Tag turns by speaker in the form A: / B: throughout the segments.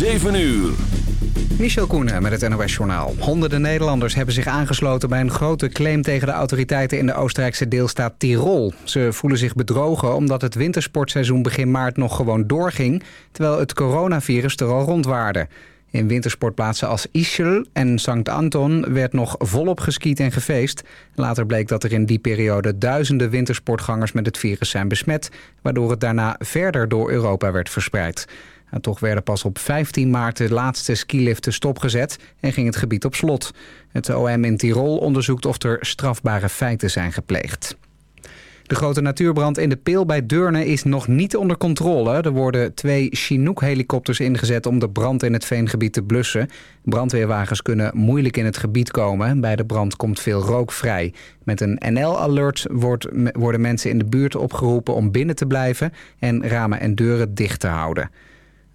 A: 7 uur.
B: Michel Koenen met het NOS-journaal. Honderden Nederlanders hebben zich aangesloten bij een grote claim tegen de autoriteiten in de Oostenrijkse deelstaat Tirol. Ze voelen zich bedrogen omdat het wintersportseizoen begin maart nog gewoon doorging, terwijl het coronavirus er al rondwaarde. In wintersportplaatsen als Ischel en St. Anton werd nog volop geskiet en gefeest. Later bleek dat er in die periode duizenden wintersportgangers met het virus zijn besmet, waardoor het daarna verder door Europa werd verspreid. Toch werden pas op 15 maart de laatste skiliften stopgezet en ging het gebied op slot. Het OM in Tirol onderzoekt of er strafbare feiten zijn gepleegd. De grote natuurbrand in de Peel bij Deurne is nog niet onder controle. Er worden twee Chinook-helikopters ingezet om de brand in het veengebied te blussen. Brandweerwagens kunnen moeilijk in het gebied komen. Bij de brand komt veel rook vrij. Met een NL-alert worden mensen in de buurt opgeroepen om binnen te blijven... en ramen en deuren dicht te houden.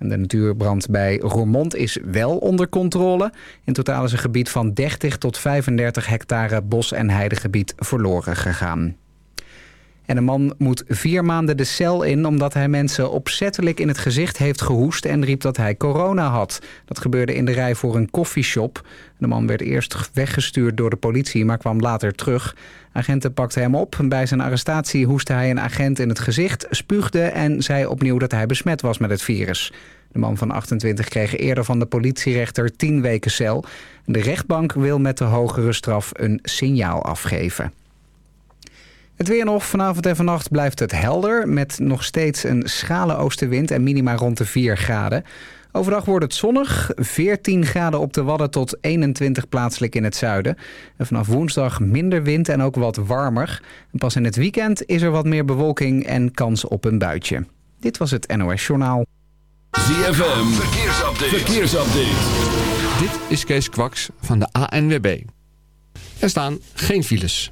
B: De natuurbrand bij Roermond is wel onder controle. In totaal is een gebied van 30 tot 35 hectare bos- en heidegebied verloren gegaan. En een man moet vier maanden de cel in omdat hij mensen opzettelijk in het gezicht heeft gehoest en riep dat hij corona had. Dat gebeurde in de rij voor een koffieshop. De man werd eerst weggestuurd door de politie, maar kwam later terug. Agenten pakten hem op. Bij zijn arrestatie hoestte hij een agent in het gezicht, spuugde en zei opnieuw dat hij besmet was met het virus. De man van 28 kreeg eerder van de politierechter 10 weken cel. De rechtbank wil met de hogere straf een signaal afgeven. Het weer nog. Vanavond en vannacht blijft het helder... met nog steeds een schrale oostenwind en minima rond de 4 graden. Overdag wordt het zonnig. 14 graden op de Wadden tot 21 plaatselijk in het zuiden. En vanaf woensdag minder wind en ook wat warmer. En pas in het weekend is er wat meer bewolking en kans op een buitje. Dit was het NOS Journaal.
A: ZFM, verkeersupdate. verkeersupdate.
C: Dit is Kees Kwaks van de ANWB. Er staan geen files.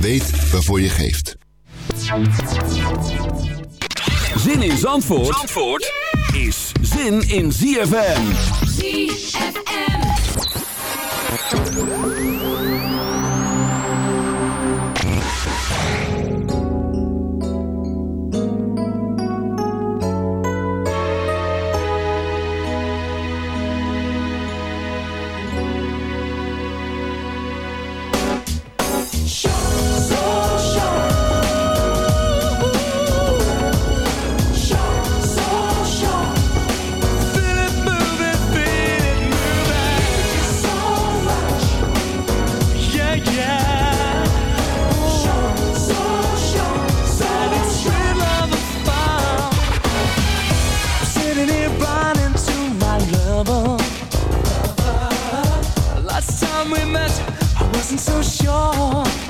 D: Weet waarvoor je geeft.
A: Zin in Zandvoort, Zandvoort is zin in ZFM.
E: ZFM.
A: So sure.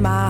F: my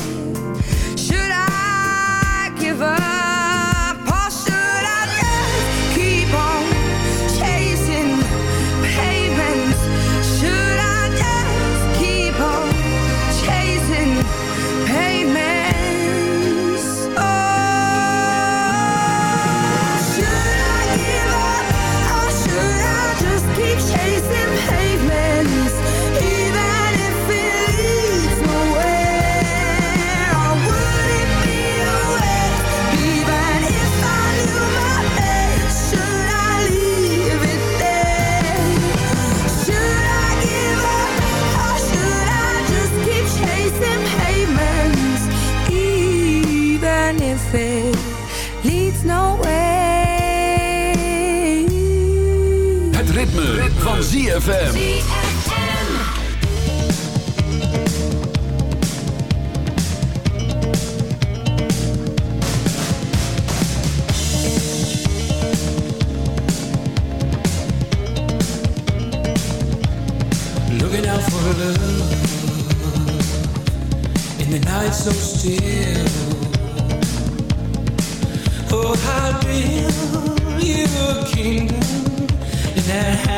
A: ZFM.
G: Looking out for love in the night so still. Oh, how real your kingdom in that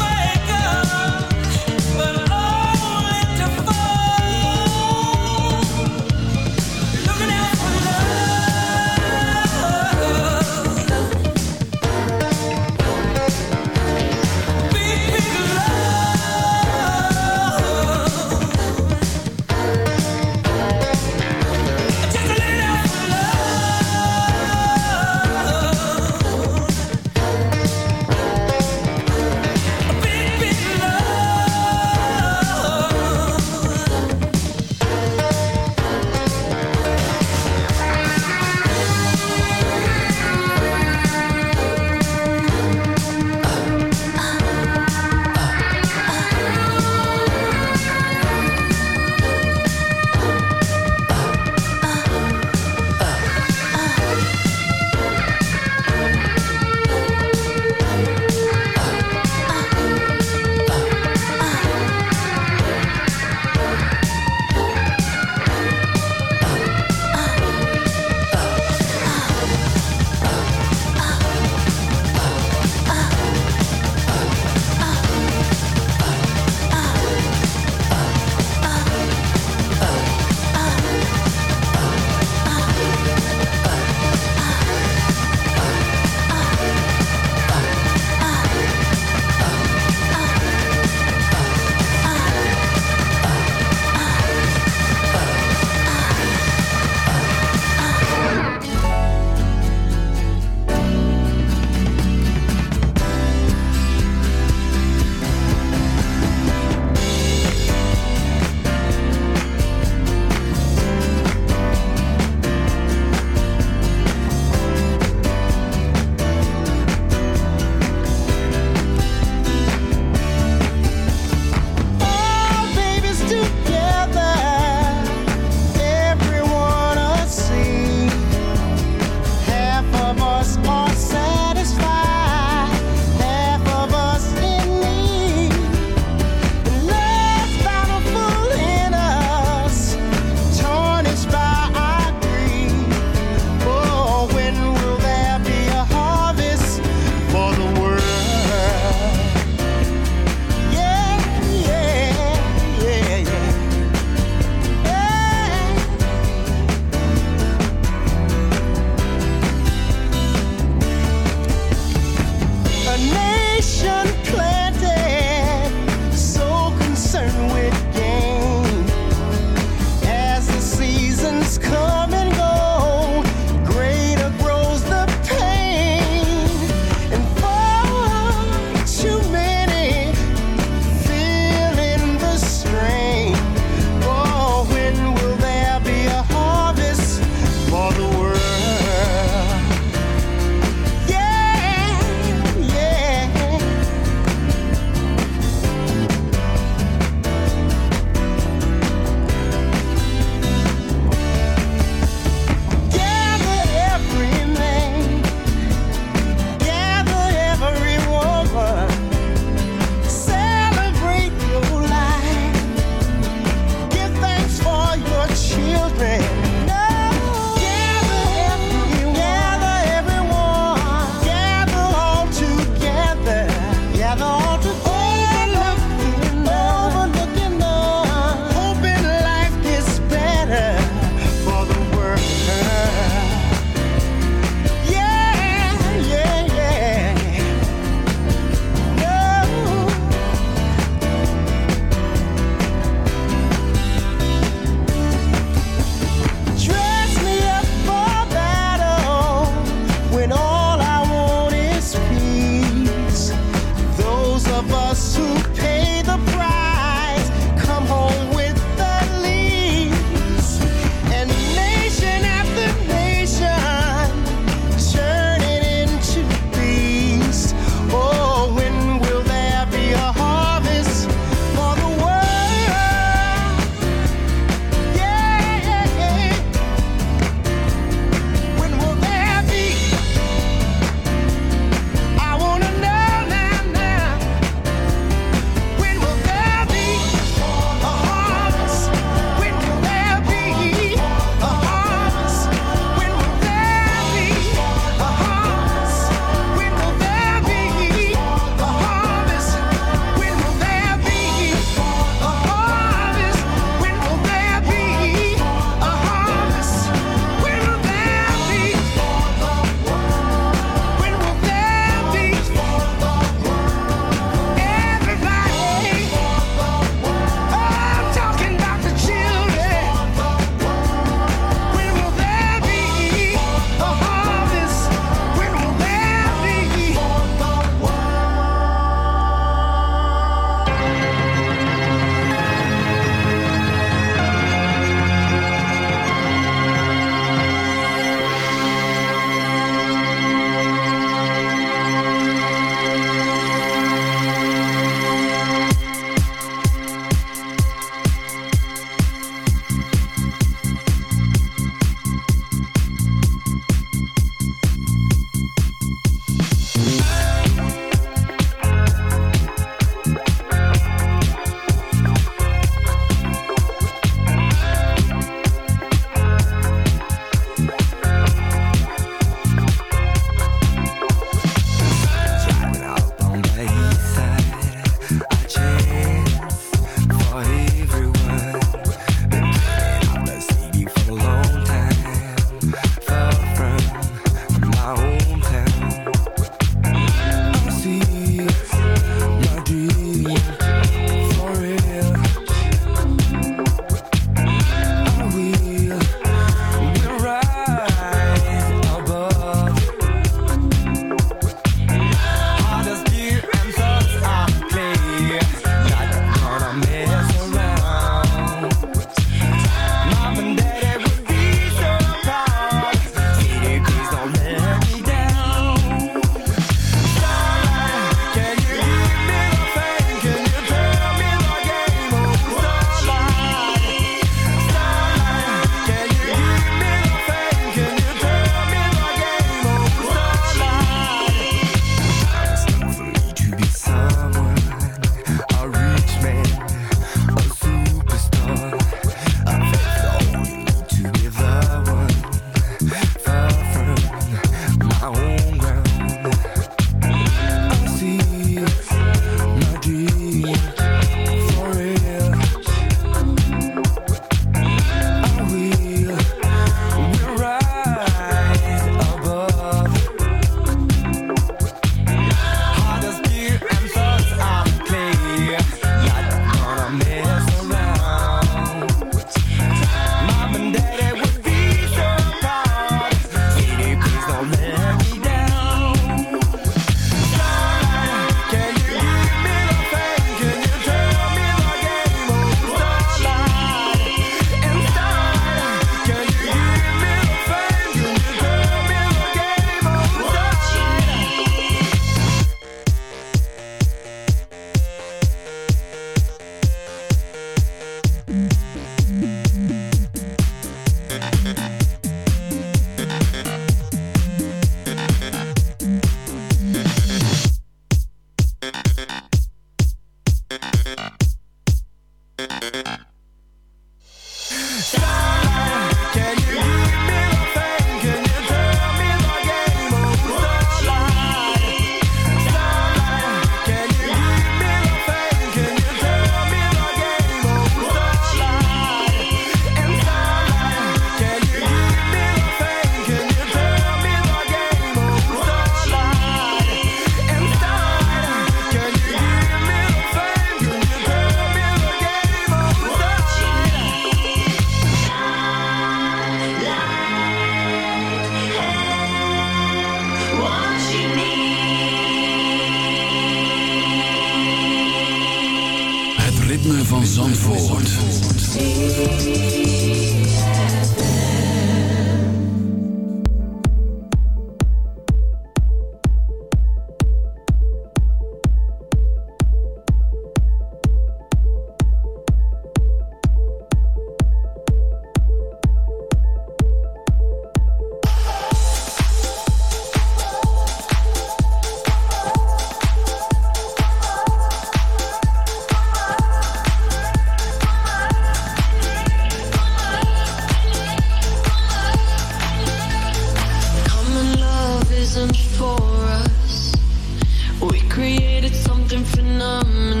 H: coming